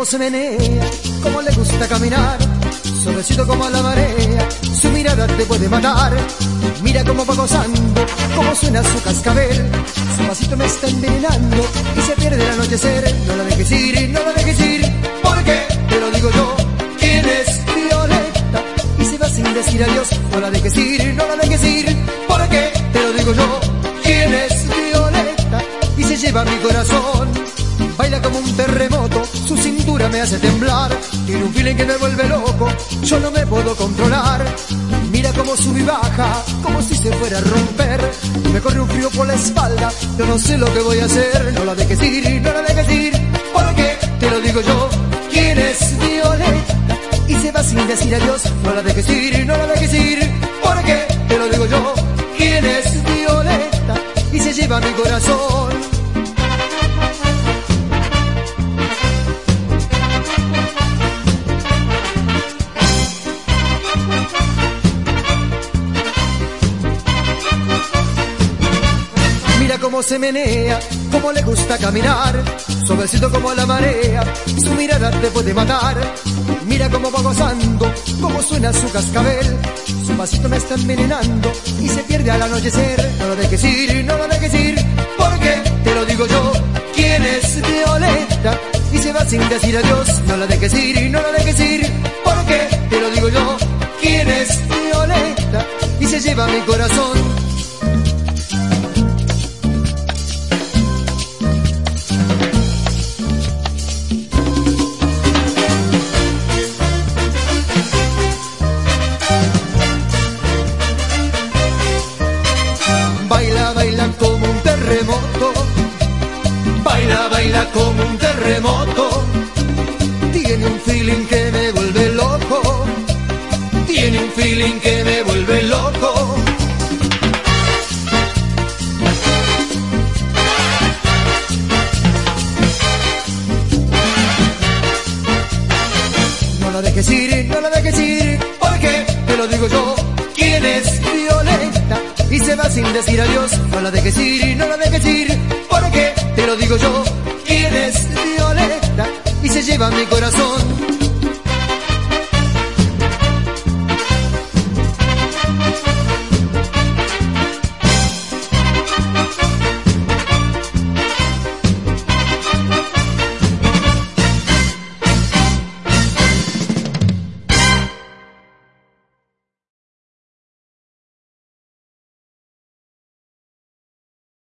cómo se menea, cómo le gusta caminar, suavecito como la marea, su mirada te puede matar. Mira cómo va gozando, cómo suena su cascabel, su pasito me está envenenando y se pierde el anochecer. No la dejes ir, no la dejes ir, porque te lo digo yo, quién es Violeta y se va sin decir adiós. No la dejes ir, no la dejes ir, porque te lo digo yo, quién es Violeta y se lleva mi corazón baila como un terremoto, me hace temblar, tiene un feeling que me vuelve loco, yo no me puedo controlar. Mira cómo sube y baja, como si se fuera a romper, me corre un frío por la espalda, yo no sé lo que voy a hacer, no la dejes ir, no la dejes ir, porque te lo digo yo, ¿quién es Violeta? Y se va sin decir adiós, no la dejes ir, no la dejes ir, porque te lo digo yo, ¿quién es Violeta? Y se lleva mi corazón. Cómo se menea, cómo le gusta caminar, suavecito como la marea, su mirada te puede matar. Mira cómo va gozando, cómo suena su cascabel, su pasito me está envenenando y se pierde al anochecer. No lo dejes ir, no lo dejes ir, porque te lo digo yo, quién es Violeta y se va sin decir adiós. No la dejes ir, no la dejes ir, porque te lo digo yo, quién es Violeta y se lleva mi corazón. Baila, baila como un terremoto. Tiene un feeling que me vuelve loco. Tiene un feeling que me vuelve loco. No la dejes ir, no la dejes ir, porque te lo digo yo. ¿Quién es se va sin decir adiós. No la dejes ir, no la dejes ir, porque te lo digo yo, quién es Violeta y se lleva mi corazón